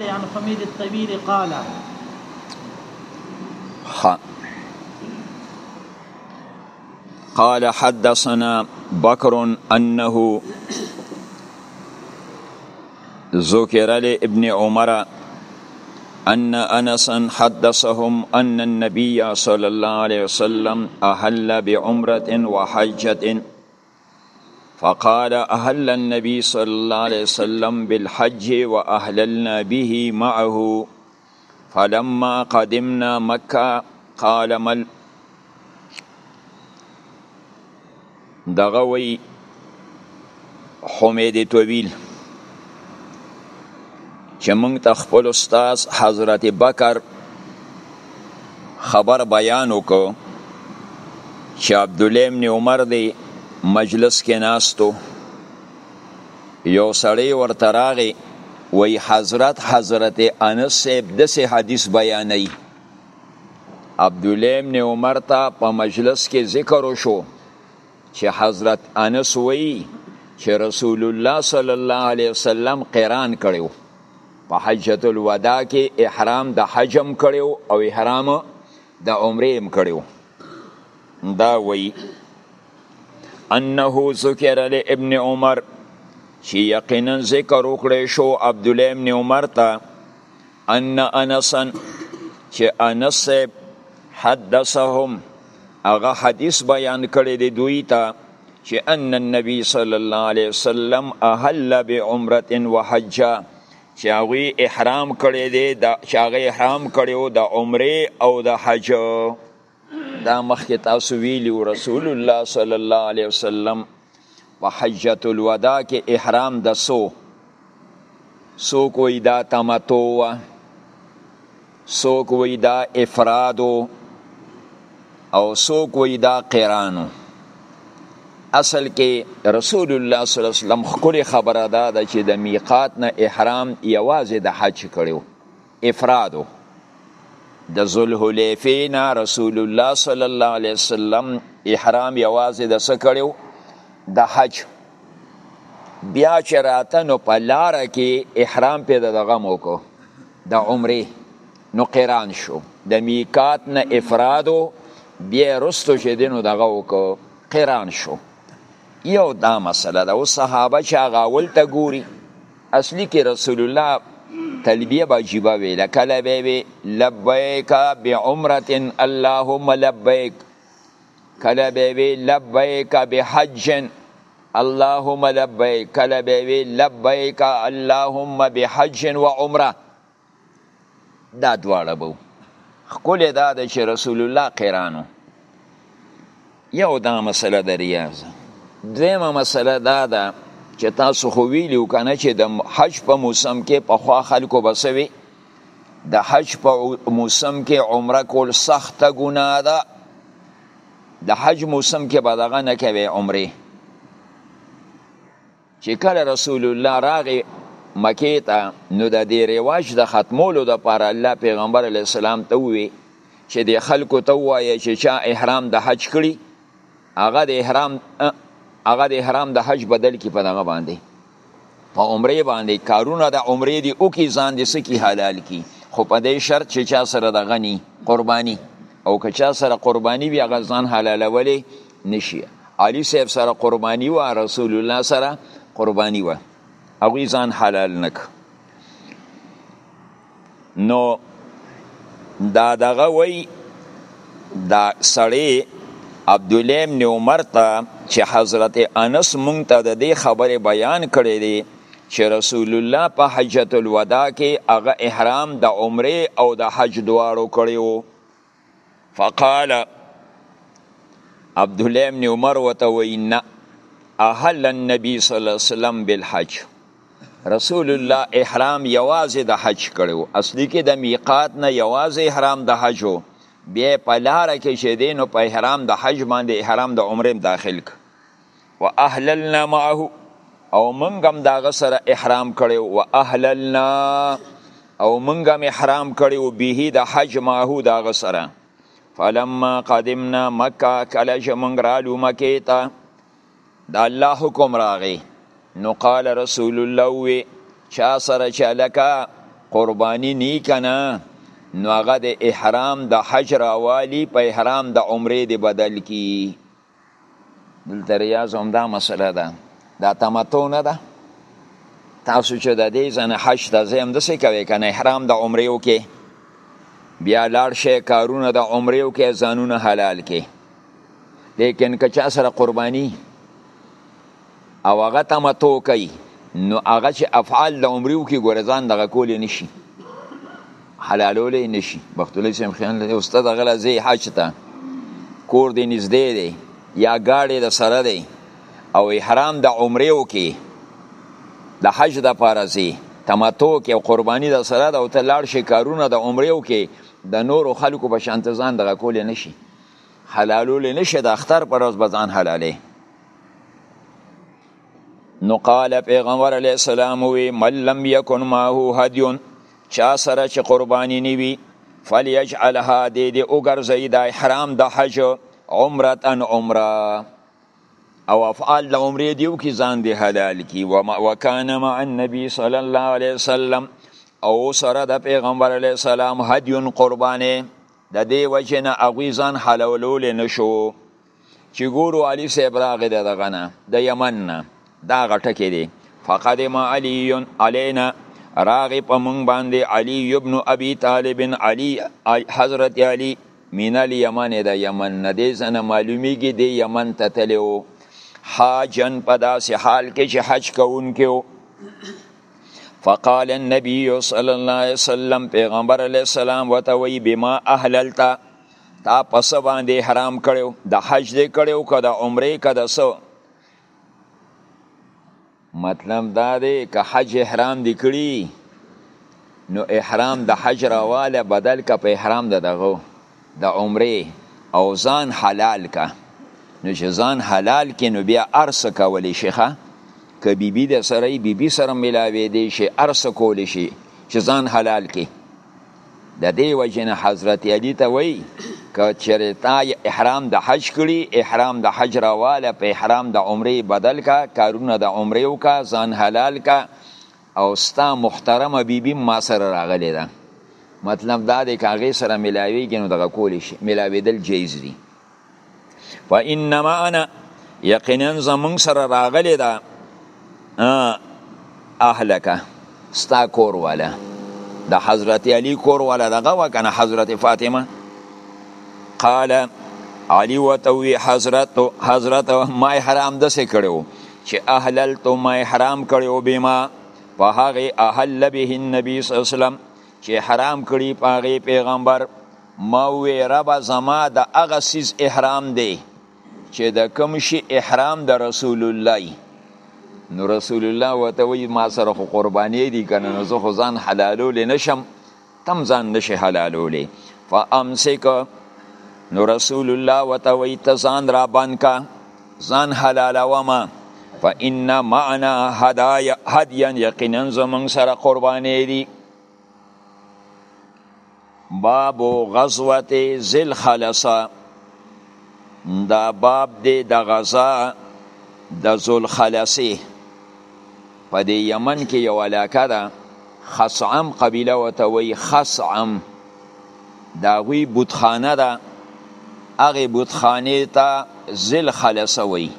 عن حميد الطبيل قال قال حدثنا بكر أنه ذكر لابن عمر أن أنسا حدثهم أن النبي صلى الله عليه وسلم أهل بعمرة وحجة فقال أهل النبي صلى الله عليه وسلم بالحج وأهللنا به معه فلما قدمنا مكة قال مل دغوي حمید طویل چې موږ ته خپل استاد حضرت بکر خبر بیان وکړو چې عبد الله ابن عمر دی مجلس کې ناستو یو سړی ورته راغی وی حضرت حضرت انس صاحب دسه حدیث بیانوي عبد الله ابن عمر ته په مجلس کې ذکر وشو چې حضرت انس وایي چې رسول الله صلی الله علیه وسلم قران کړو په حجۃ الوداع کې احرام د حجم کړو او احرام د عمره هم کړو دا وایي انه ذکر لابن عمر چې یقینا ذکر وکړې شو عبد الله ابن عمر ته ان انسا چې انس صاحب حدثهم هغه حدیث بیان کړی دی دوی ته چې ان النبي صلی الله علیه وسلم اهل بعمره وحج چې هغه احرام کړی دی د چې هغه احرام کړو د عمره او د حج دا مخکې تاسو ویلی رسول الله صلی الله علیه وسلم په حجۃ الوداع کې احرام د سو سو کوی دا تمتو وا سو کوی دا افرادو او سو کوی دا قرانو اصل کې رسول الله صلی الله علیه وسلم خپل خبره ده چې د میقات نه احرام یوازې د حج کړو افرادو د ذوالحلیفه نه رسول الله صلی الله علیه وسلم احرام یوازې د څه کړو د حج بیا چې راته نو په لاره کې احرام پې د دغه مو کو د عمرې نو قران شو د میقات نه افرادو بیا رستو چې دینو دغه وکړو قران شو یو دا مسله ده او صحابه چې هغه اول ته ګوري اصلی کې رسول الله تلبیه به عجیبه وی لکله به وی لبیک بعمره اللهم لبیک کله به وی لبیک بحج اللهم لبیک کله به وی لبیک اللهم بحج و عمره دا دواړه بو خکل دا ده چې رسول الله قرانو یو دا مسله د ریاض دویمه مسله دا ده چې تاسو خو ویلو کنه چې د حج په موسم کې په خوا خلکو بسوي د حج په موسم کې عمره کول سخته ګناه ده د حج موسم کې به دغه نه کوي عمره چې کله رسول الله راغی مکې ته نو د دې رواج د ختمولو دپاره الله پیغمبر علیه السلام ته ووی چې د خلکو ته ووایه چې چا احرام د حج کړي هغه د احرام هغه د احرام د حج بدل کې په دغه باندې په عمرې باندې کارونه د عمرې دی او کې ځان دې سکی حلال کی خو په دې شرط چې چا سره د غنی قربانی او که چا سره قربانی بیا غزان حلالولې نشي علي صاحب سره قرباني و رسول الله سره قرباني و هغه ځان حلال نک نو دا دغه وای دا سړی عبد الله ابن عمر ته چې حضرت انس مونږ ته د دې خبره بیان کړې دي چې رسول الله په حجۃ الوداع کې هغه احرام د عمره او د حج دواړو کړی وو فقال عبد الله بن عمر وتوین اهل النبي صلی الله علیه وسلم بالحج رسول الله احرام یوازې د حج کړو اصلي کې د میقات نه یوازې احرام د حج وو بیا په لار کې چې دینو په احرام د حج باندې احرام د عمره داخل ک و اهللنا معه او مونږ هم دا غسر احرام کړو و اهللنا او مونږ هم احرام کړو به د حج معه دا غسر فلما قدمنا مکه کله چې مونږ رالو مکه ته د الله حکم راغی نو قال رسول الله وی چا سره چې لکه قربانی نی کنه نو هغه د احرام د حج راوالی په احرام د عمره دی بدل کی دلته ریاض هم دا مسله ده دا تمتو نه ده تاسو چې د دې ځنه حج ته ځئ همداسې کوئ که نه احرام د عمرې وکړئ بیا لاړ شئ کارونه د عمرې وکړئ ځانونه حلال کړئ لیکن که چا سره قرباني او هغه تمتع کوي نو هغه چې افعال د عمرې وکړي ګوره ځان دغه کولی نه شي حلالولی نه شي بختولي صاحب خیال دی استاد هغه له ځای حج ته کور دی نږدې دی یا ګاډی د سره دی او احرام د عمرې وکړي د حج د پاره ځي تمتع کې او قرباني د سره ده او ته لاړ شي کارونه د عمرې وکړي د نورو خلکو په شان ته ځان دغه کولی نه شي حلالولی نه شي د اختر پر ورځ به ځان حلالوي نو قال پیغمبر علی السلام وی من لم یکن ماهو هدیون چا سره چې قربانی نیوی فلیجعلها دې دې وګرځي د احرام د حج عمره ان عمره او افعال د عمرې دیو کې ځان دی حلال کی وکان مع النبي صلی الله علیه وسلم او سره د پیغمبر علی السلام هدیون قربانه د دې وجنه اغوی ځان حلولول نشو چې ګورو علي صاحب راغی د دغه نه د یمن نه دا غټه کې دی فقدم علي علينا راغی په مونږ باندې علي ابن ابي طالب علي حضرت علي من اليمن د یمن نه دی زنه معلومیږي دی یمن ته تلو حاجن په داسې حال کې چې حج کوونکو فقال النبي صلى الله عليه وسلم پیغمبر علیه السلام وتوي بما اهللتا تا پس باندې حرام کړو د حج دې کړو که د عمرې که د سو مطلب دا دی که حج احرام دې کړی نو احرام د حج راواله بدل که په احرام د دغو د عمرې او ځان حلال که نو چې ځان حلال کې نو بیا ارس کولی شيخه که بیبي د سره بیبي سره ملاوي دی شي ارس کولی شي چې ځان حلال کې د دې وجې نه حضرت علی ته وایي که چېرې تا احرام د حج کړي احرام د حج راواله په احرام د عمرې بدل کا کارونه د عمرې وکا ځان حلال کا او ستا محترمه بیبي ما سره راغلې ده مطلب دا دی که هغې سره ملاویږي نو دغه کولی شي ملاویدل جایز دي فانما انا یقینا زمون سره راغلی دا اهلک ستا کور والا د حضرت علی کور والا دغه وکنه حضرت فاطمه قال علی وتوی حضرت حضرت ما حرام د سه کړو چې اهلل تو ما حرام کړو بما په هغه اهل به النبي صلی الله علیه وسلم چې حرام کړی په هغه پیغمبر ما ووی ربه زما د هغه سیز احرام دی چې د کوم شي احرام د رسول الله ای نو رسول الله وته وی ما سره خو قربانی دی کنه نو زه خو ځان حلالول نشم تم ځان نشي حلالول فامسک نو رسول الله وته وی ته ځان را باندې کا ځان حلالوه ما فإن معنا هدايا هديا يقينا زمون سره قرباني دي باب غزوه ذل خلصه دا باب دی د غزا د ذل خلصه په دې یمن کې یو علاقه ده خصعم قبیله وته وی خصعم دا غوی بوتخانه ده هغه بوتخانه ته ذل خلصه وی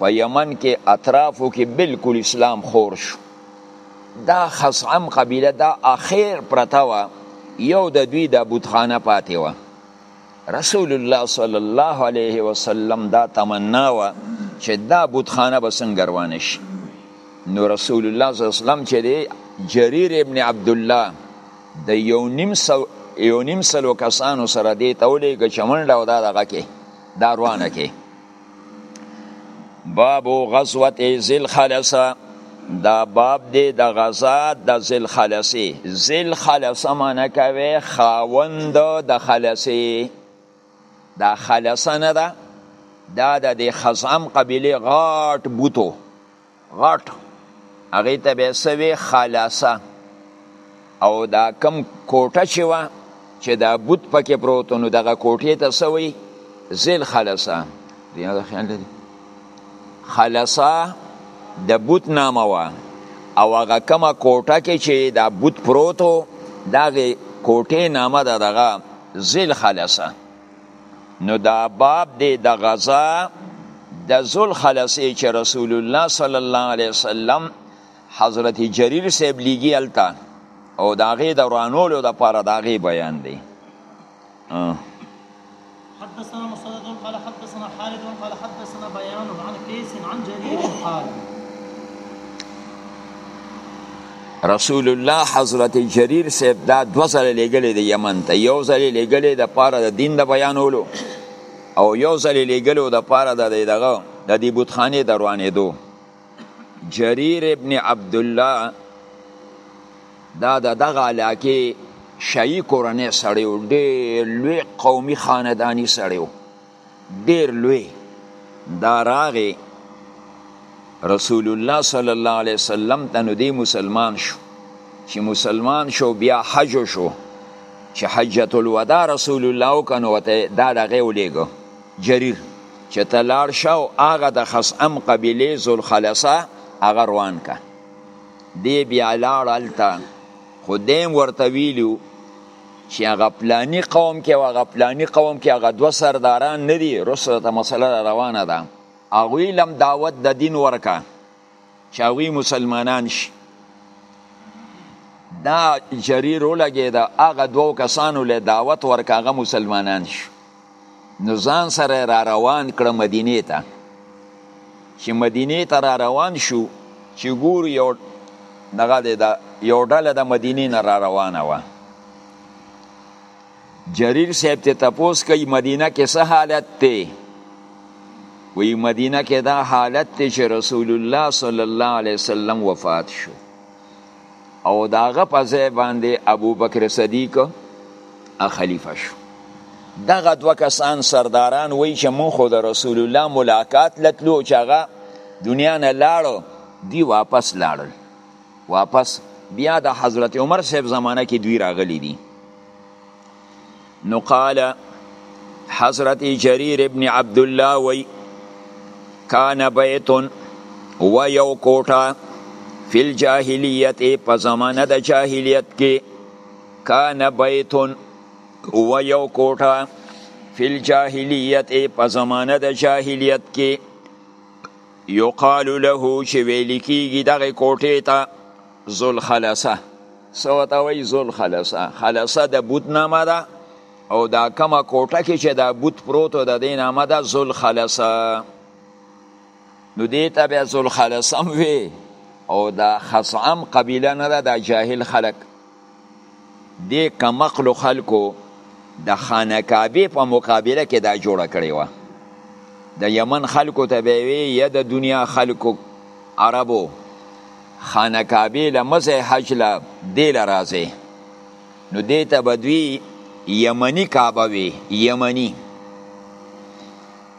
په یمن کې اطرافو کې بالکل اسلام خور شو دا خصعم قبیله دا اخیر پرته وه یو د دوی د بودخانه پاتې وه رسول الله صلی الله علیه وسلم دا تمنا وه چې دا بودخانه به څنګه روانه شي نو رسول الله صلی الله علیه وسلم چې دی جریر ابن عبد الله د یو نیم سو یو نیم سلو کسانو سره دی ته ولېږه چې منډه او دا دغه کې دا روانه کې باب غزوه ذل خلصه دا باب دی د غزا د ذل خلصه ذل خلصه معنی کوي خاوند د خلصه دا خلصه نه ده دا د خزام قبيله غاټ بوتو غټ هغه ته به سوي خلاصه او دا کم کوټه چې وا چې دا بوت پکې پروت نو دغه کوټې ته سوي ذل خلاصه دی دا خیال دی خلاصه د بوت نامه وا او هغه کم کوټه کې چې دا بوت پروتو دغه کوټې نامه ده دغه ذل خلاصه نو دا باب دی د غزا د ذل خلصې چې رسول الله صلی الله علیه وسلم حضرت جریر صاحب لیږي هلته او د هغې د ورانولو دپاره د هغې بیان دی حدثنا مسدد قال حدثنا خالد قال حدثنا بيان عن قيس عن جرير قال رسول الله حضرت جرير صاحب دا دو ځله لګلې د یمن ته یو ځله لګلې د پاره د دین د بیانولو او یو ځله لګلو د پاره د دغه د دې بوتخانه دروانې دو جرير ابن عبد الله دا د دغه علاقه شای کورنۍ سړیو ډېر لوی قومي خاندانی سړیو ډیر لوی دا راغی رسول الله صلی الله علیه وسلم ته نو دی مسلمان شو چې مسلمان شو بیا حج شو چې حجت الوداع رسول الله وکنو ته دا دغه ولېګو جریر چې تلار شو هغه د خصم قبیله ذل خلصه هغه روان کا دی بیا لاړ الته خو دی هم ورته ویلي وو چې هغه پلاني قوم کې او هغه پلاني قوم کې هغه دوه سرداران نه دي رسو ته مسله روانه ده هغوی لم دعوت د دین ورکه چې هغوی مسلمانان شي دا جریر ولګېده هغه دوو کسانو له دعوت ورکه هغه مسلمانان شي نو ځان سره را روان کړه مدینه ته چې مدینه ته را روان شو چې ګور یو دغه د یو ډله د مدینه نه را روانه وه جریر صاحب ته تپوس کوي مدینه کې څه حالت دی وی مدینه کې دا حالت دی چې رسول الله صلی الله علیه وسلم وفات شو او داغه په ځای باندې ابو بکر صدیق خلیفه شو دغه دوه کسان سرداران وای چې مونږ خو د رسول الله ملاقات لتلو چې هغه دنیا نه لاړو دی واپس لاړل واپس بیا د حضرت عمر صاحب زمانه کې دوی راغلي دي نو قال حضرت جریر ابن عبد الله وی کان بیت و یو کوټه فی الجاهلیت په زمانه د جاهلیت کې کان بیت و یو کوټه فی الجاهلیت په زمانه د جاهلیت کې یقال له چې ویل کیږي دغه کوټې ته ذوالخلصه څه ورته وایي ذوالخلصه خلصه د بوت نامه ده او دا کومه کوټه کې چې دا بوت پروت و د دې نامه ده ذوالخلصه نو دې ته بیا ذوالخلصه هم وي او دا خصعم قبیله نه ده دا جاهل خلک دې کمقلو خلکو د خانه کعبه په مقابله کې دا جوړه کړې و د یمن خلکو ته به وی یا د دنیا خلکو عربو خانه کعبه لمزه حج لا دی لرازه نو دې ته بدوی یمنی کعبه وی یمنی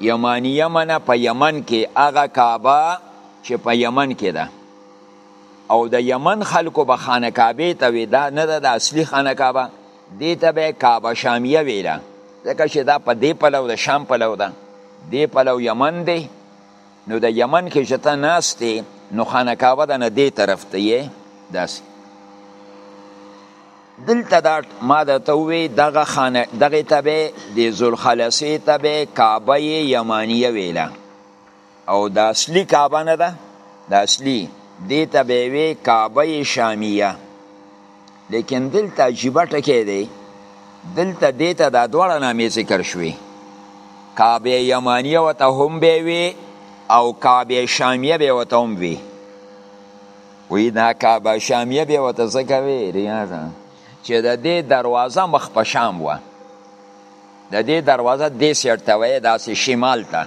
یمانیه منه په یمن کې هغه کعبه چې په یمن کې ده او د یمن خلکو به خانه کعبه ته وی دا نه ده د اصلي خانه کعبه دې ته به کعبه شامیه ویله ځکه چې دا په دې پلو د شام پلو ده دې پلو یمن دی نو د یمن کې چې ته ناست یې نو خانکاوه د نه دې طرف ته یې داسې دلته دا ما د ته وی دغه خانه دغه تبه د ذوالخلصې تبه کعبه یمانیه ویله او د اصلي کعبه نه ده د اصلي دې تبه وی کعبه شامیه لیکن دلته عجیبه ټکی دی دلته دیته دا دواړه نامې ذکر شوي کعبه یمانیه وته هم به وي او کعبه شامیه به وته هم وي وی دا کعبه شامیه به وته ځکه وي ریاض چې د دې دروازه مخ په شام وه د دې دروازه دې سیټ ته وای داسې شمال ته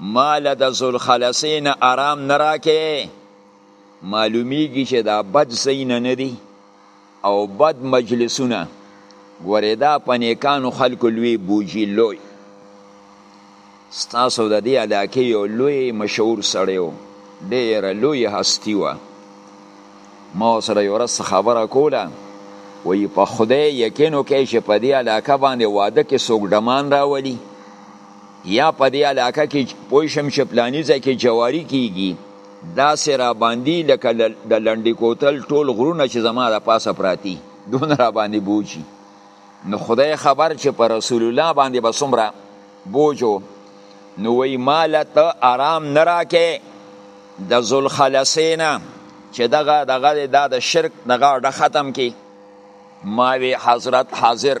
ما له د ذوالخلصې نه ارام نه راکې معلومیږي چې دا بد ځایونه نه دي او بد مجلسونه ګورې دا په نیکانو خلکو لوی بوجي لوی ستاسو د دې علاقې یو لوی مشهور سړی و ډېره لوی هستی وه ما سره یو ورځ خبره کوله وایي په خدای یقین وکړئ چې په دې علاقه باندې واده کې څوک ډمان راولي یا په دې علاقه کې پوه شم چې پلاني ځای کې جواري کیږي داسې را باندې لکه د لنډي کوتل ټول غرونه چې زما د پاسه پراتی دون را باندې بوجي نو خدای خبر چې پر رسول الله باندې به څومره بوجو نو وی مال ته آرام نه راکې د ذوالخلسینا چې دغه دغه د شرک دغه ډ ختم کی ماوی حضرت حاضر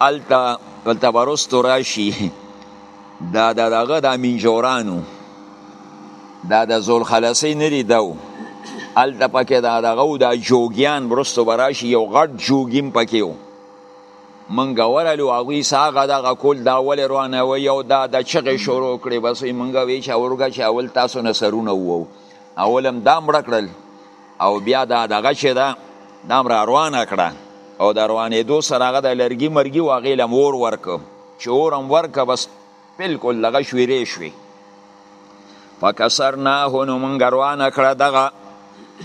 الته الته ورستو راشي دا دا دغه د منجورانو دا د زول خلاصي نه دی داو الته پکې دا دغه او دا جوګیان ورستو براشي یو غټ جوګیم پکې و منګه ورلو هغه ساغه دغه کول دا ول روانه و یو دا د چغې شروع کړي بس منګه وی چې اورګه چې اول تاسو نه سرونه وو اولم دا مړ کړل او بیا دا دغه چې ده دام را روانه کړه او د روانېدو سره هغه د لرګي مرګي و هغې لم اور ورکه چې اور هم ورکه بس بلکل دغه شویرې شوې فکسرناه نو مونږ روانه کړه دغه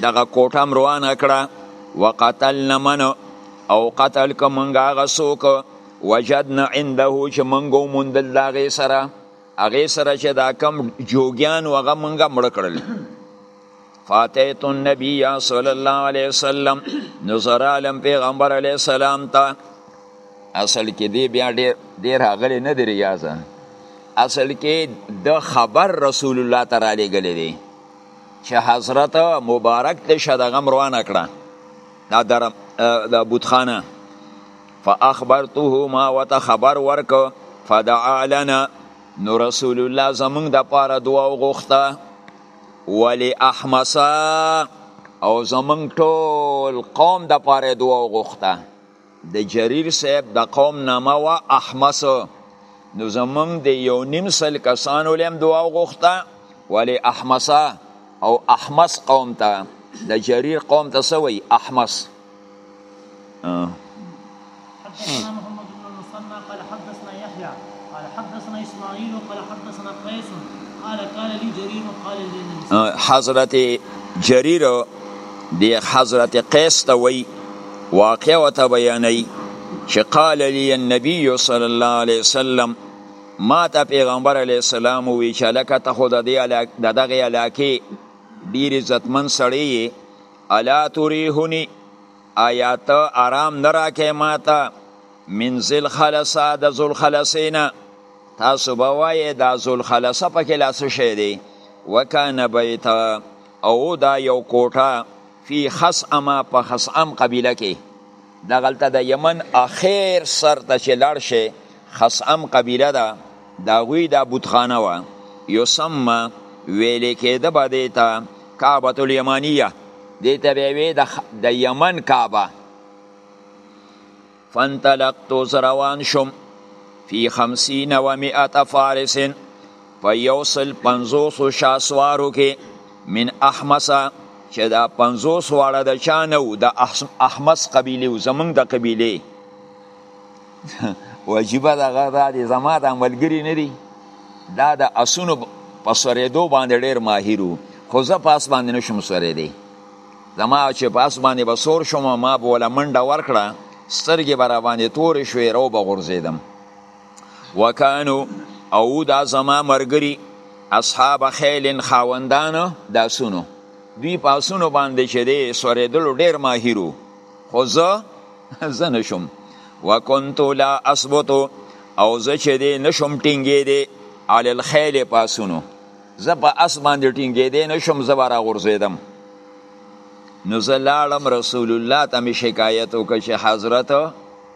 دغه کوټه هم روانه کړه وقتلنا من او قتل که مونږ هغه څوک وجدنا عنده چې مونږ وموندل د هغې سره هغې سره چې دا کم جوګیان و هغه مونږ مړه کړل فاتیت النبی صلی الله علیه وسلم نظر عالم پیغمبر علیه السلام ته اصل کې دی بیا ډیر ډیر هغه نه دی ریاضه اصل کې د خبر رسول الله تعالی لګلې دی چې حضرت مبارک ته شدغه روانه کړه دا در د بوتخانه فاخبرته ما وت خبر ورک فدعا لنا نو رسول الله زمونږ د پاره دعا وغوښته ولی احمسا او زمون ټول قوم د پاره دعا غوښته د جریر صاحب د قوم نامه وا احمس نو زمون د یو نیم سل کسانو لم دعا غوښته ولی احمسا او احمس قوم ته د جریر قوم ته سوی احمس حدثنا محمد بن المثنى قال حدثنا يحيى قال حدثنا اسماعيل قال حدثنا قيس قال قال لي جرير قال لي النبي حضرت جرير دی حضرت قیس ته وی واقع وته بیانې چې قال لي النبي صلى الله عليه وسلم ما ته پیغمبر علی السلام وی چې لکه ته خود د دغه علاقې ډیر عزتمن سړی الا تریحنی آیا ته آرام نه راکې ماته من ذل خلصه د ذل خلصینا تاسو به وایې دا ذل خلصه پکې لا څه شی دی وکانه بیت او دا یو کوټه فی خصعمه په خصعم قبیله کې دغلته د یمن اخیر سر ته چې لاړ شي خصم قبیله ده د هغوی دا بتخانه وه یسمه ویلې کېده به دې ته کعبة الیمانیه دې ته به وې د یمن کعبه فانطلقت روان شم فی خمسین و مئت فارس په یو سل پنځوسو شاسوارو کې من احمسه چې دا پنځوس واړه د چا نه وو د احمس قبیلې وو زمونږ د قبیلې واجبه دغه دا دی زما دا ملګري نه دي دا د اسونو په سورېدو باندې ډېر ماهر وو خو زه په اس باندې نشم سورېدی زما چې په اس باندې به سور شوم ما به وله منډه ورکړه سترګې به راباندې تورې شوې رو به غورځېدم وکانو او دا زما مرګري اصحاب خیل خاوندان د اسونو دوی په اسونو باندې چې دی سورېدلو ډېر ماهرو خو زه زه نه شوم وکنت لا اثبت او زه چې دی نه شوم ټینګېدی علی الخیل په اسونو زه په اس باندې ټینګېدی نه شوم زه به راغورځېدم نو زه لاړم رسول الله ته مې شکایت وکړ چې حضرت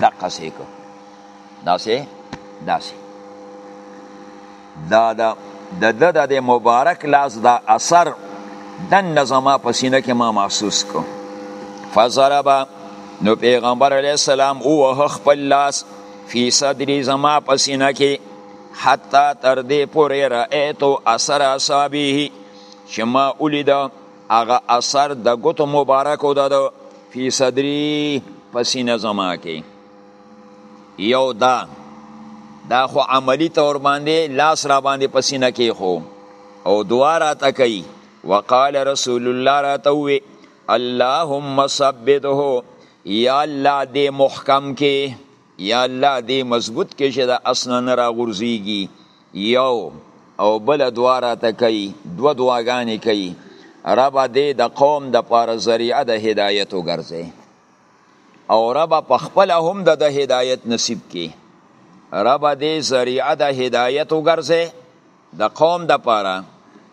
دقه سه کو دا سه دا سه دا دا د د د مبارک لاس دا اثر دن نظما په سینه کې ما محسوس کو فزربا نو پیغمبر علی السلام او خپل لاس فی صدری زما په سینه کې حتی تر دې پورې رأیتو اثر اصابه چې ما ولیده هغه اثر د ګوتو مبارکو د فی صدری پسینه زما کې یو دا دا خو عملی تور باندې لاس را باندې پسینه کې خو او دعا را تکي وقال رسول الله را توي اللهم ثبته یا الله دې محکم کې یا الله دی مضبوط کې چې د اسنه نه راغورځېږي یو او بل دعا راته کوي دوه دعاګانې کوي ربه دی د قوم د پاره ذریعه د هدایت وګرځي او ربه په خپل هم د هدایت نصیب کې ربه دی ذریعه د هدایت وګرځي د قوم د پاره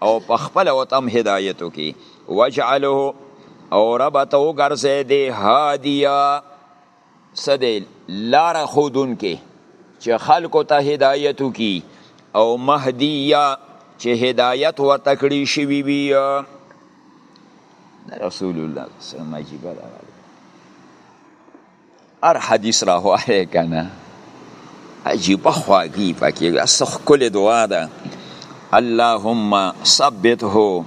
او په خپل وتم هدایت وکي واجعله او ربه تو ګرځي دی هادیه څه دی لار خودونکي چې خلکو ته هدایت وکي او مهدیه چې هدایت ورته کړی شوی وي رسول الله صلی الله علیه وسلم هر حدیث را وایې کنه عجیب خواږي پکې اسخ کول دعا ده اللهم ثبته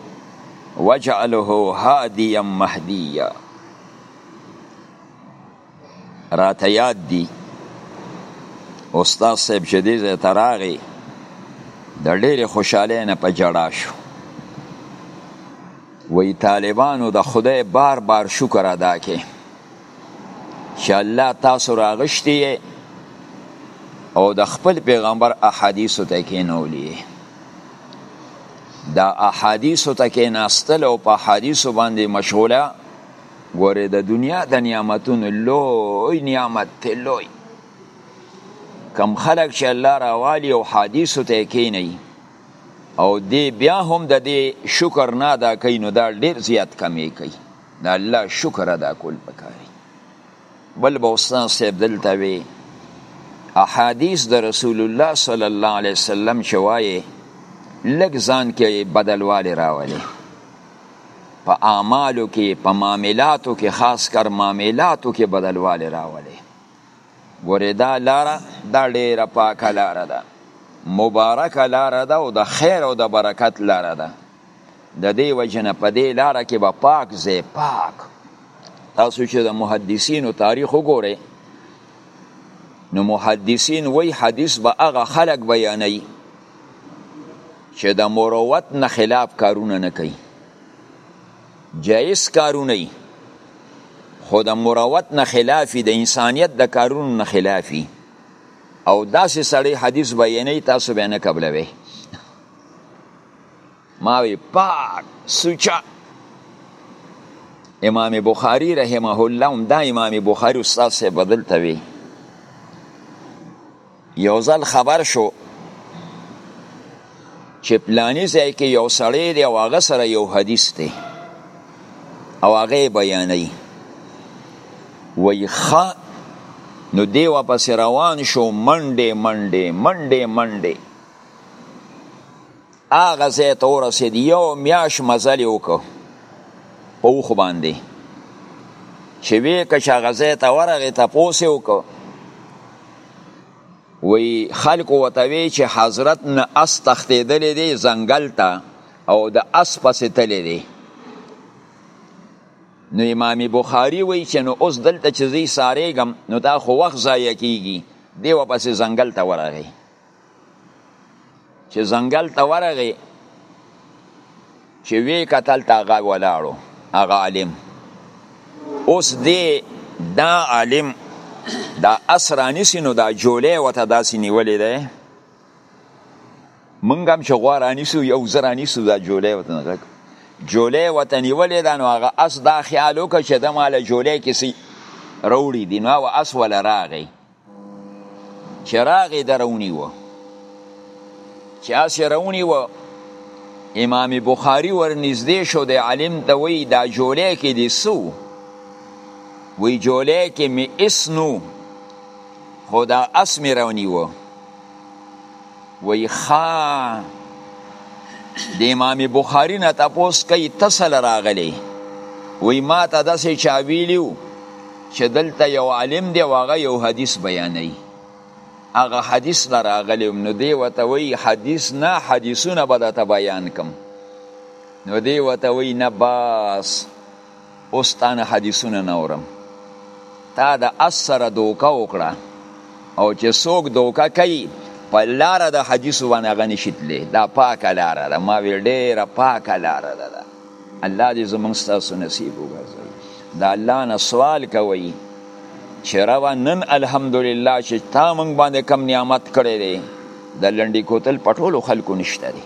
واجعله هاديا مهديا راته یاد دي استاد صاحب چې دې ځای ته راغی د ډېرې خوشحالۍ نه په ژړا شو وایي طالبانو د خدای بار بار شکر ادا کې چې الله تاسو راغشتي او د خپل پیغمبر احادیثو ته کېنولي دا احادیثو ته کېناستل او په احادیثو باندې مشغوله ګوره د دنیا د نعمتونو لوی نعمت ته لوی کم خلق چې الله راوالی او حادثو ته کینی او دی بیا هم د دې شکر نه ادا کوي نو دا ډیر زیات کمی کوي د الله شکر ادا کول پکاري بل به استاد صاحب دلته وي احادیث د رسول الله صلی الله علیه وسلم چې وایي لږ ځان کې بدلوالی راولي په اعمالو کې په معاملاتو کې خاص کر معاملاتو کې بدلوالی راولي ګورې دا لاره دا ډېره پاکه لاره ده مبارکه لاره ده او د خیر او د برکت لاره ده د دې وجنه په دې لار کې به پاک زې پاک تاسو چې د محدثینو تاریخ وګورئ نو محدثین وای حدیث به هغه خلق بیانوي چې د مروت نه خلاف کارونه نه کوي جایز کارونه یې خو د مروت نه خلافي د انسانیت د کارونو نه خلافي او داسې سړی حدیث بیانوي تاسو به نه قبلوي ما وی پاک سوچا امام بخاری رحمه الله هم دا امام بخاری استاد سه بدل توی یو ځل خبر شو چې پلانی ځای کې یو سړی دی او هغه سره یو حدیث دی او هغه بیانوي وایي ښه نو دی واپس روان شو منډې منډې منډې منډې هغه ځای ته ورسېد یو میاشت مزل یې وکړ په اوښ باندې چې وې که چې هغه ځای ته ورغی تپوس یې وکړ وی خلکو ورته وی چې حضرت نه اس تښتېدلی دی ځنګل ته او د اس پسې تللی دی نو امام بخاری وی چې نو اوس دلته چې زی ساریږم نو دا خو وخت ضایع کیږي دی واپس ځنګل ته ورغی چې ځنګل ته ورغی چې وی قتل تا غا ولاړو هغه عالم اوس دی دا عالم دا اسرانی سينو دا جولې وته داسې نیولې ده مونږ هم چې غوارانی سو یو زرانی سو دا جولې وته نه جولې وته نیولې ده نو هغه اس دا خیال وکړ چې د مال جولې کې سي روړي دي نو اس ولا راغی چې راغې درونی و چې اسې رونی و امام بخاری ورنږدې شو د عالم ته وی دا جولې کې دي سو وی جولې کې می اسنو خدا اسم رونی و وی خا د امام بخاری نه تاسو کوي تسل راغلی وی ما ته د سې چا ویلیو چې دلته یو عالم دی واغه یو حدیث بیانوي هغه حدیث نه راغلی نو دی وته وی حدیث نه حدیثونه به ته بیان کم نو دی وته وی نه باس اوس تا نه حدیثونه نه اورم تا د اس سره دوکه وکړه او چې څوک دوکه کوي په لاره د حدیثو باندې هغه نشي تللی دا پاکه لاره ده ما ویل ډېره پاکه لاره ده دا الله دې زموږ ستاسو نصیب وګرځوي د الله نه سوال کوي چې ربه نن الحمدلله چې تا موږ باندې کم نعمت کړی دی د لنډي کوتل په ټولو خلکو نشته دی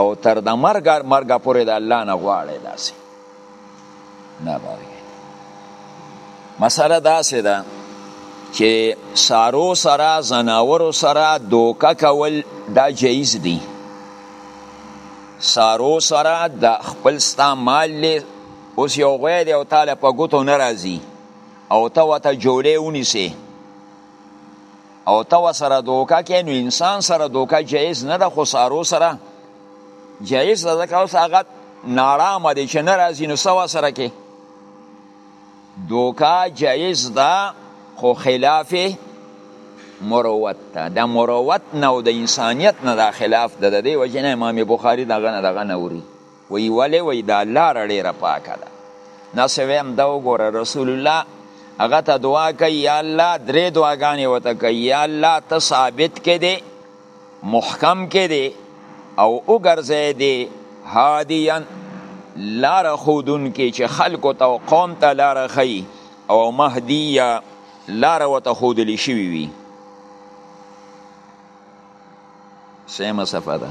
او تر د مرګ مرګ پورې د الله نه غواړی داسې نه باوی مسله داسې ده چې سارو سره زناورو سره دوکه کول دا جایز دي سارو سره د خپل ستا مال له اوس یو غوی دی او تاله په ګوتو نه راځي او ته وته جوړې ونیسې او ته سره دوکه کې نو انسان سره دوکه جایز نه ده خو سارو سره جایز ده ځکه اوس هغه نارامه دی چې نه راځي نو سوا سره کې دوکا جایز ده خو خلاف مروت ده د مروت نه او د انسانیت نه دا خلاف ده د دې وجه نه امام بخاری دغه نه دغه نه وری وی ولی وی دا لار ډیره پاکه ده نه سویم دا وګوره رسول الله هغه ته دعا کوي یا الله درې دعاګانې وته کوي یا الله ته ثابت کې دی محکم کې دی او وګرځي دی هادیان لار خودون کې چې خلکو ته او قوم ته لار خي او مهدیه لار وته خودلی شوی وي سیمه صفه ده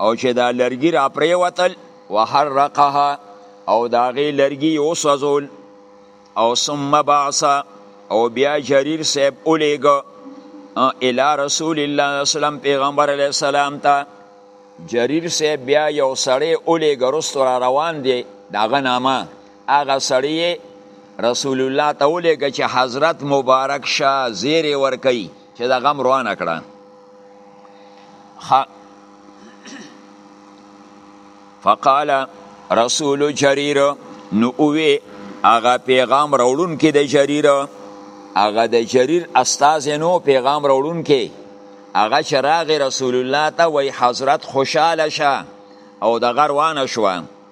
او چې دا لرګي را پریوتل وحرقها او دا غي لرګي وسوزول او ثم بعث او بیا جریر صاحب اولیګ الى رسول الله صلی الله علیه وسلم پیغمبر علیه السلام ته جریر صاحب بیا یو سړی اولیګ رستو را روان دی داغه نامه هغه سړی رسول الله ته اولیګ چې حضرت مبارک شاه زیر ور کوي چې دا غم روانه کړه فقال رسول جریر نو اوی هغه پیغام راوړون کې د جریر هغه د جریر استاد نو پیغام راوړون کې هغه چراغ رسول الله ته وای حضرت خوشاله شه او د غروانه شوه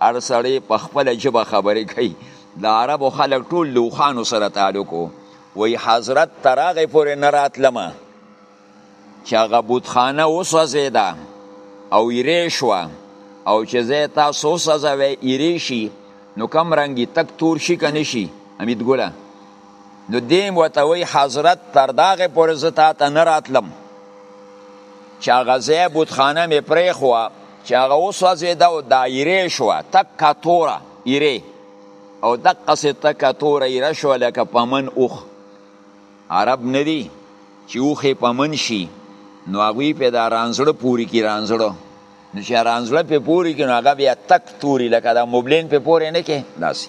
هر سړی په خپله ژبه خبرې کوي د عربو خلک ټول له اوښانو سره تعلق و وایي حضرت تر هغې پورې نه راتلمه چې هغه بتخانه وسوځېده او ایرې شوه او چې زه یې تاسو وسوځوی ایرې شي نو کم رنګي تک تور شي که نه شي حمید ګله نو دیم ورته وایي حضرت تر دغې پورې زه تا ته نه راتلم چې هغه ځای بتخانه مې پرېښوه چې هغه وسوځېده او دا ایرې شوه تکه توره ایرې او دقسې تکه توره ایره شوه لکه په من اوښ عرب نه دي چې اوښ یې په من شي نو هغوی پې دا رانزړه پوري کړي رانزړه نو چې رانزړه پې پوري کړي نو هغه بیا تک توري لکه دا مبلین پې پورې نه کې داسې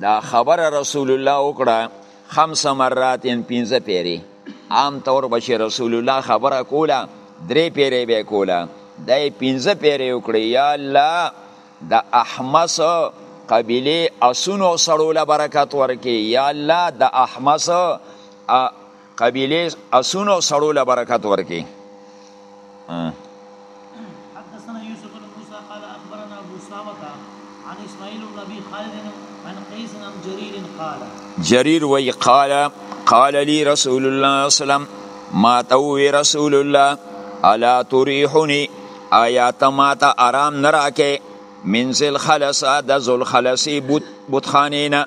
دا خبره رسول الله وکړه خمس مرات ان پنځه پیری عام طور به چې رسول الله خبره کوله درې پیری به کوله دا یې پنځه پیری وکړې یا الله د احمس قبیله اسونو سړو له برکت ورکې یا الله د احمس قبیله اسونو او سړو له برکت ورکي حدثنا يوسف بن موسى قال اخبرنا ابو سامه عن اسماعيل بن ابي خالد عن قيس عن جرير قال جرير وي قال قال لي رسول الله صلى الله عليه وسلم ما توي رسول الله الا تريحني آیات ما ته آرام نه راکې منزل خلصه د ذل خلصي بوت بوتخانینا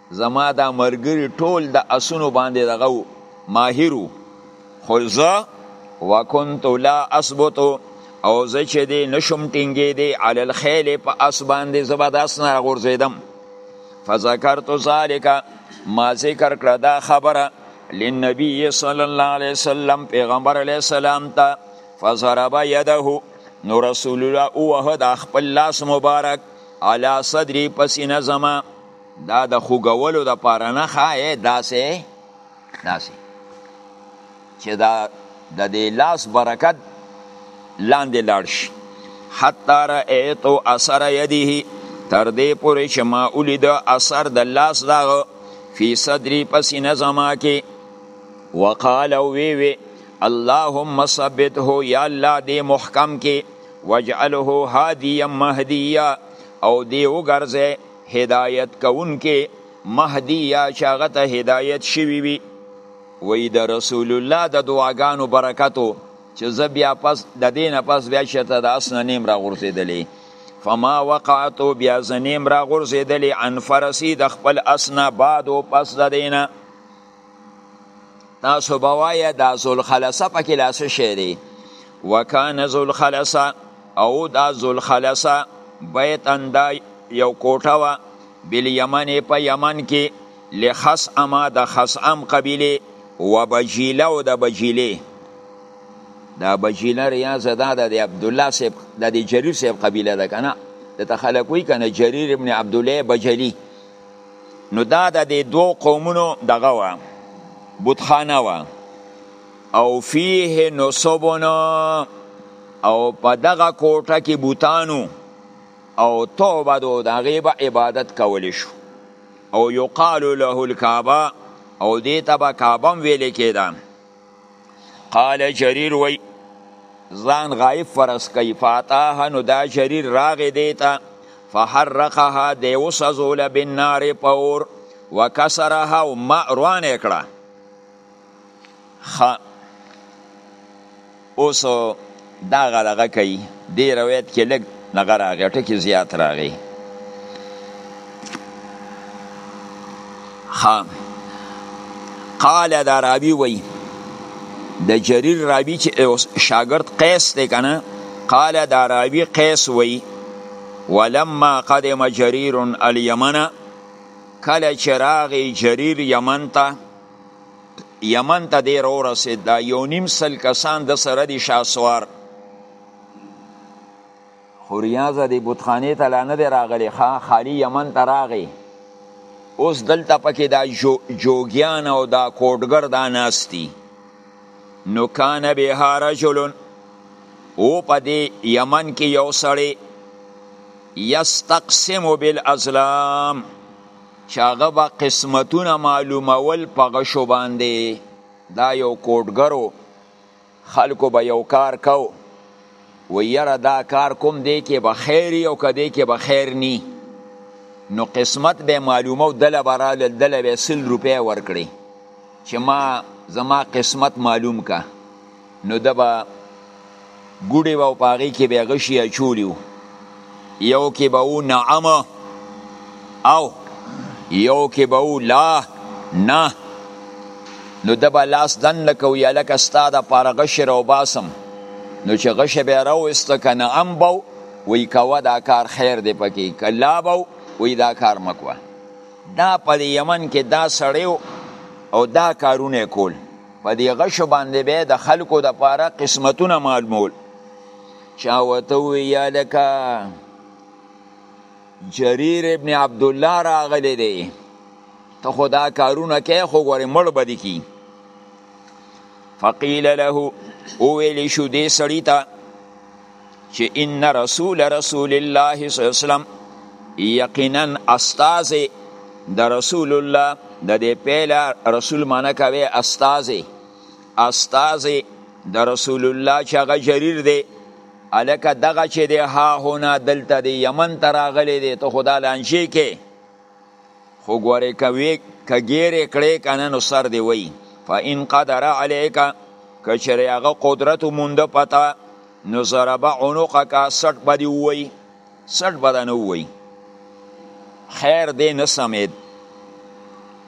زما دا مرګري ټول د اسونو باندې دغه ماهرو خو زه وکنت لا اثبت او زه چې دی نشم ټینګې دی علی الخیل په اس باندې زه به داس نه غورځېدم فذکرت ذالک ما ذکر کړه دا خبره لنبی صلی الله علیه وسلم پیغمبر علیه السلام ته فضرب یده نو رسول الله اوه د خپل لاس مبارک علی صدری پسینه زما دا د خوګولو د پاره نه خای داسې داسې چې دا د دې لاس برکت لاندې لاړ شي حتی رأیتو اثر یده تر دې پورې چې ما ولید اثر د لاس دغه فی صدری پس نظما کې وقال وی وی اللهم ثبته یا الله دې محکم کې واجعله هادیا مهدیا او دې وګرځه هدایت کوونکی مهدی یا چې هغه ته هدایت شوي وي وایي د رسول الله د دعاګانو برکتو چې زه بیا پس د دې نه پس بیا چېرته د اس نه نیم راغورځېدلی فما وقعتو بیا زه نیم راغورځېدلی عن فرسي د خپل اس نه بعد او پس د دې نه تاسو به وایه دا ذوالخلصه پکې لا څه شی دی وکانه ذوالخلصه او دا ذوالخلصه بیت اندا یو کوټه وه بالیمن په یمن کې لخصعمه د خصعم قبیله و بجیله او د بجیله دا بجیله ریاض دا د عبد الله صاحب د جریر صاحب قبیله ده کنه د خلک وی کنه جریر ابن عبد الله بجلی نو دا د دې دوو قومونو دغه وه بتخانه وه او فيه نصبنا او په دغه کوټه کې بوتانو او توبه دو د هغې به عبادت کولی شو او یقال له الکعبه او دې ته به کعبه هم ویلې کېده قال جرير وی ځان غایب فرض کوي فاتاه نو دا جرير راغې دیتا فحرقها دی وسزول بالنار پور وکسرها او ما روان کړه خ اوس دا غه دغه کوي دې روایت کې لږ دغه راغی ټکی زیات راغی ها قال دا راوی وی د جریر راوی چې شاګرد قیس دی کنه قال دا راوی قیس وی ولما قدم جریر الیمن کله چې راغی جریر یمن ته یمن ته دی راورسید دا یو نیم سل کسان د سره دی شاسوار خو ریاض دی بتخانه ته لانه دی راغلی خا خالی یمن ته راغی اوس دلته پکې دا جو جوګیان او دا کوډګر دا ناستی نو کان به ها رجلن او په دې یمن کې یو سړی یستقسم بالازلام چې هغه به قسمتونه معلومول په غشو باندې دا یو کوټګرو خلکو به یو کار کو و یره دا کار کوم دی کې به خیر یو کده کې به خیر نی نو قسمت به معلومو دله برال دله به سل روپیا ورکړي چې ما زما قسمت معلوم کا نو ده به ګوډې و او په هغې کې به غشي اچولي وو یو کې به و نعم او یو کې به و لا نه نو ده به لاس دن لکه وی هلکه ستا دپاره غشی راوباسم نو چې غشی به یې راویسته که نعم به و وی کوه دا کار خیر دی پکې که لا به و وی دا کار مه کوه دا په یمن کې دا سړی او دا کارونه کول په دې غشو باندې به د خلکو د پاره قسمتونه معلومول چا وته ویا لکه جریر ابن عبد الله راغلی دی ته خدا کارونه کې خو غوري مړ بدی کی فقیل له او ویل شو دې سړی ته چې ان رسول رسول الله صلی الله علیه وسلم یقینا استاذ د رسول الله د دې پیله رسول معنی کوي استاذ استاذ د رسول الله چې هغه جریر دی الکه دغه چې دی ها هونه دلته دی یمن ته راغلی دی ته خدا لانشي کې خو ګورې کوي کګیرې کړې کنه نو سر دی وای فإن قدر عليك کچری هغه قدرت مونده پتا نو ضرب عنقك سټ بدی وای سټ بدن وای خیر دې نه سمید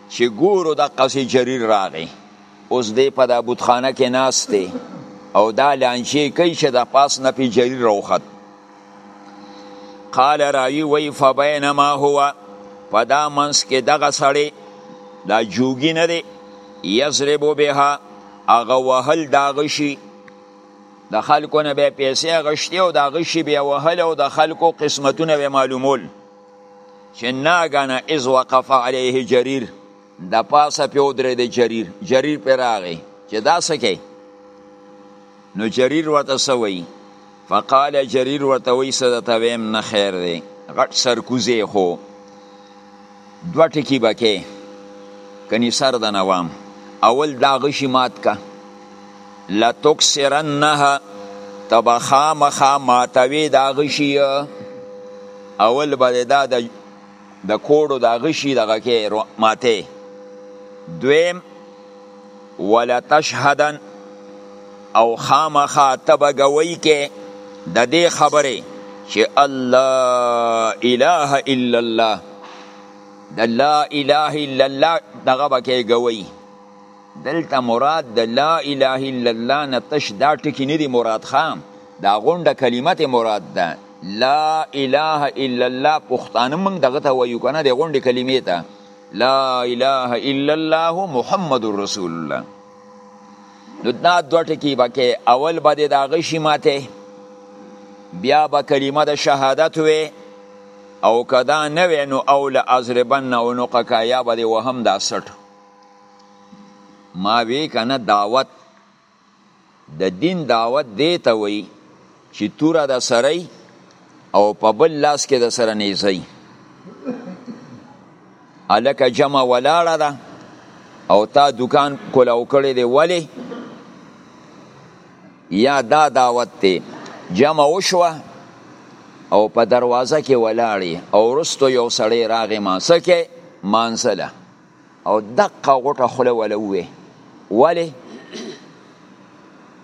چې ګورو د قصې جریر راغی اوس دې په د بوتخانه کې ناشته او دا لانچې کوي چې د پاس نه پی جریر روخت قال راوی وی فبینما هو په دا منس کې دغه سړی دا جوګی نه دی یضرب بها هغه وهل دا غشي د خلکو نه به پیسې غشتي او دا غشي به وهل او د خلکو قسمتونه به معلومول چې ناګانه از وقف علیه جریر د پاسه په ودرې د جریر جریر پر راغی چې دا سکه نو جریر وته سوی فقال جریر وته وی صدته ویم نه خیر دی غټ سرکوزی خو دوه ټکی بکې کني سر د نوام اول دا غشي مات کا لا تکسرنها تبا خامخا ماتوي دا غشي اول به دا د د کوډو دا غشي دغه کې ماته دویم ولا تشهدن او خامخا تبګوي کې د دې خبرې چې الله اله الا الله د لا اله الا الله دغه بکې ګوي دلته مراد د لا اله الا الله نه تش دا ټکی نه دی مراد خام دا غونډه کلمه ته مراد ده لا اله الا الله پښتانه موږ دغه ته وایو کنه د غونډې کلمې ته لا اله الا الله محمد رسول الله نو دا دوه ټکي به کې اول به د هغه شي ماته بیا به کلمه د شهادت وي او که دا نه وي نو او له اضربن عنقک یا به د وهم دا سټ ما وی کنه دعوت د دین دعوت دی ته وی چې توره د سره او په بل لاس کې د سره نیزی الکه جمع ولاړه ده او تا دکان کولاو کړی دی ولی یا دا دعوت دی جمع وشوه او په دروازه کې ولاړی او رستو یو سړی راغی مانسکه مانسله او دقه غټه خوله ولا وې ولی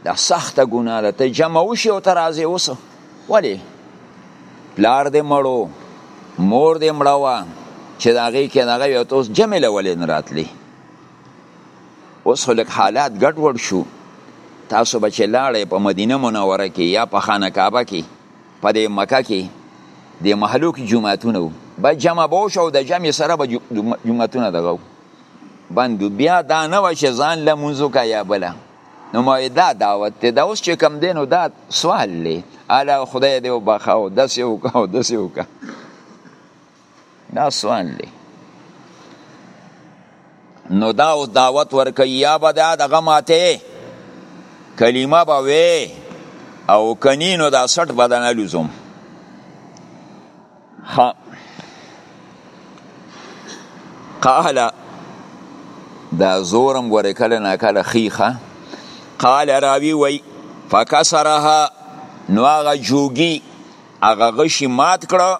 دا سخته ګناه ده ته جمع وشي او ته راځې اوسه ولی پلار دې مړو مور دې مړه وه چې د هغې کې د هغه یو ته اوس جمع له ولې نه راتلې اوس خو لږ حالات ګډوډ شو تاسو به چې لاړې په مدینه منوره کې یا په خانه کعبه کې په دې مکه کې د محلو کې جمعتونه وو به جمع به وشو د جمع سره به جمعتونه دغه بندو بیا دا نه و چې ځان له منځو کا یا بله نو ما دا دعوت ته دا اوس چې کم دی نو دا سوال دی الا خدای دې وبخښه او داسې وکړه او داسې وکړه دا سوال دی نو دا او دعوت ورکي یا به دا دغه ماته کلمه به وې او کنی نو دا سټ بدن لزوم ها قال دا زورم ګورې کله نه کله خیخه قال راوی وی فکسرها نو هغه جوګي هغه غشي مات کړه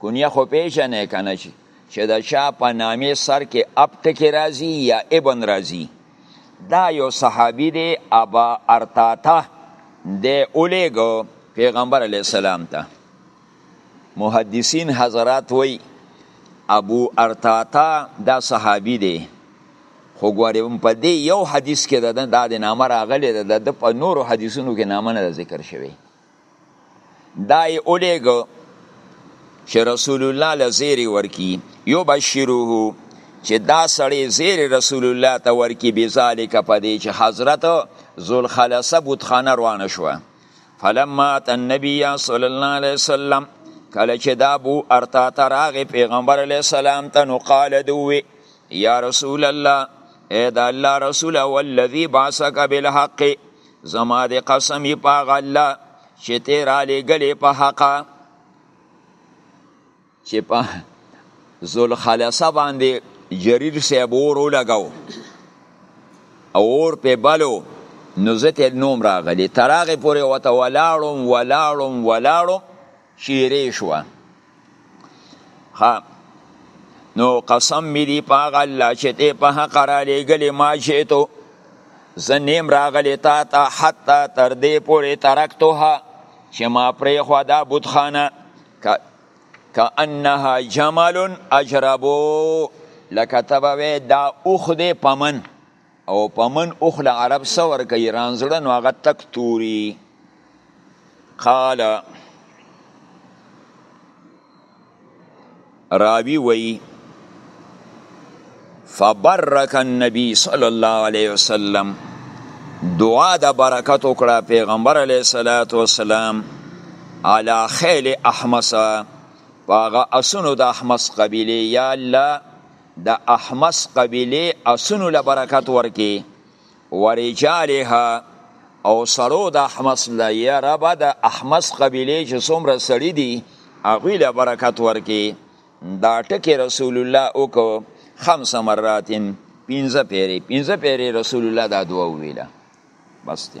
کنیه خو پیژنې کنه چې چې د چا په نامې سر کې اب ټکی راځي یا ابن راځي دا یو صحابي دی ابا ارتاتا دی اولیګو پیغمبر علی السلام ته محدثین حضرات وای ابو ارتاتا دا صحابي دی خو ګورې په دې یو حدیث کې د د نامه راغلی د د په نورو حدیثونو کې نامه نه ذکر شوی دا یې ولیږه چې رسول الله له زیری ورکی یو بشیروه چې دا سړی زیری رسول الله ته ورکی بذالک په دې چې حضرت ذوالخلصه بتخانه روانه شوه فلما ات النبي صلی الله علیه وسلم کله چې دا بو ارتا تراغه پیغمبر علی السلام ته نو قال دوی یا رسول الله اے دا الله رسول والذي بعثك بالحق زما د قسم یې په هغه الله چې ته رالیږلې په حقه چې په ذوالخلصه باندې جریر صاحب اور ولګاو او اور په بلو نو زه ته نوم راغلی تر هغې پورې ورته ولاړم ولاړم ولاړم چیرې شوه ها نو قسم می دی په هغه الله چې ته په حق را لېږلې ما جئتو زه نیم راغلی تا ته حتی تر دې پورې ترکتوها چې ما پرېښوه دا بتخانه که انها جمل اجربو لکه ته به دا اوښ دی پمن او په من اخل عرب څه ورکوي رانزړه نو هغه تک توري قال راوی وی فبرک النبی صلی الله علیه وسلم دعا د برکت وکړه پیغمبر علیه الصلاۃ والسلام علی خیل احمس پاغه اسونو د احمس قبیله یا الله د احمس قبیله اسونو له برکت ورکی ورجالها او سړو د احمس له یا رب د احمس قبیله چې څومره سړی دی هغوی له برکت ورکی دا ټکی رسول الله وکړو خمس مرات پنځه پیری پنځه پیری رسول الله دا دعا ویله بس دی